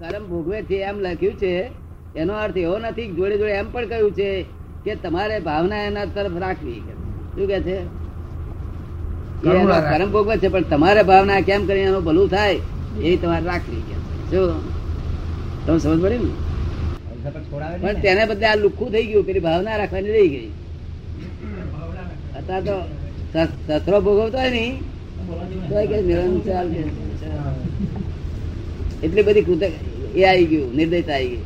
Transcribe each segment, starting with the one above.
કર્મ ભોગવે છે એમ લખ્યું છે. એનો અર્થ એવો નથી જોડે જોડે એમ પણ કહ્યું છે કે તમારે ભાવના એના તરફ રાખવી. શું કે છે. કર્મ ભોગવે છે પણ તમારે ભાવના કેમ કરીને એનું ભલું થાય એ તમારે રાખવી કે. શું? તમે સમજ પડી ને? પણ તેને બદલે આ લુખ્ખું થઈ ગયું પેલી ભાવના રાખવાની રહી ગઈ. અત્યારે તો સસરો ભોગવતો હોય ને તો નિરંતર એટલી બધી કૃતજ્ઞ એ આવી ગયું નિર્દયતા આવી ગઈ.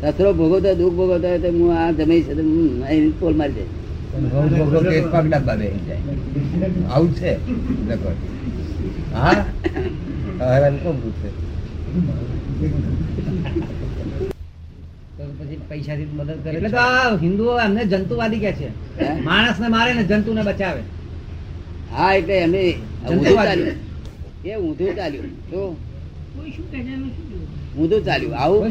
સસરો ભોગવતા દુઃખ ભોગવતા હોય તો હું આ જમી છે અહીં પોલ મારી જાય. પૈસાથી મદદ કરે એટલે હિન્દુઓ એમને જંતુવાદી કે છે. માણસ ને મારે ને જંતુને બચાવે. હા એટલે એમની એ ઊંધું ચાલ્યું. તો ઊંધું ચાલ્યું. આવું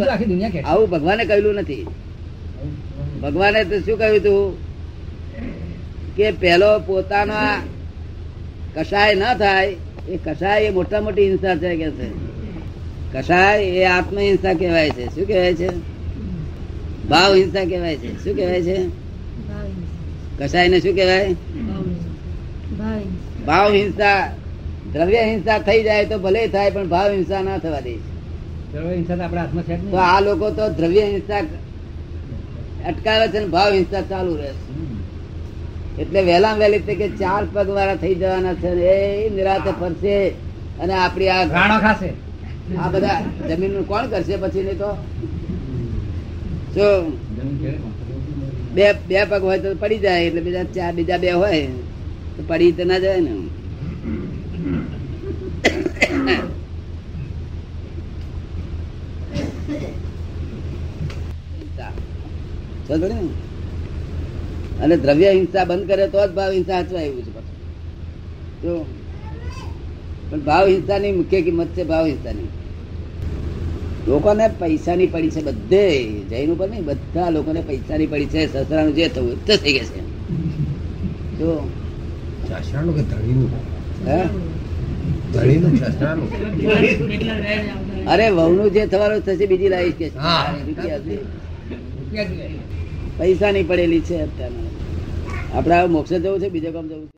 આવું ભગવાને કહ્યું નથી. ભગવાને તો શું કહ્યું હતું કે પેલો પોતાના કસાય ના થાય એ કસાય એ મોટા મોટી હિંસા છે કે છે? કસાય એ આત્મહિંસા કહેવાય છે. શું કહેવાય છે? ભાવ હિંસા કહેવાય છે. શું કહેવાય છે? કસાય ને શું કહેવાય? ભાવ હિંસા દ્રવ્ય હિંસા થઈ જાય તો ભલે થાય પણ ભાવ હિંસા ના થવા દે. હિંસા તો આપણા હાથમાં છે તો આ લોકો તો દ્રવ્ય હિંસા અટકાવે છે ને ભાવ હિંસા ચાલુ રહે છે. એટલે વહેલા વહેલી તકે ચાર પગ વાળા થઈ જવાના છે એ નિરાતે ફરશે અને આપણી આ ગાણો ખાશે. આ બધા જમીનનું કોણ કરશે પછી નહીં તો? શું બે બે પગ હોય તો પડી જાય એટલે બીજા ચાર બીજા બે હોય. તો પડી તો ના જાય ને હિંસા. સમજ પડી ને? અને દ્રવ્ય હિંસા બંધ કરે તો જ ભાવ હિંસા હાચવા એવું છે. પણ ભાવ હિંસાની મુખ્ય કિંમત છે ભાવ હિંસાની. લોકોને પૈસાની પડી છે બધે. જૈન ઉપર નહીં બધા લોકોને પૈસાની પડી છે. સસરાનું જે થવું તે થઈ ગયા છે. જો. અરે વહુનું જે થવાનું થશે બીજી લાવીશ કે છે. હા. રૂપિયા છે. રૂપિયા જોઈએ. પૈસાની પડેલી છે અત્યારે આપડે મોક્ષે જવું છે બીજે કામ જવું છે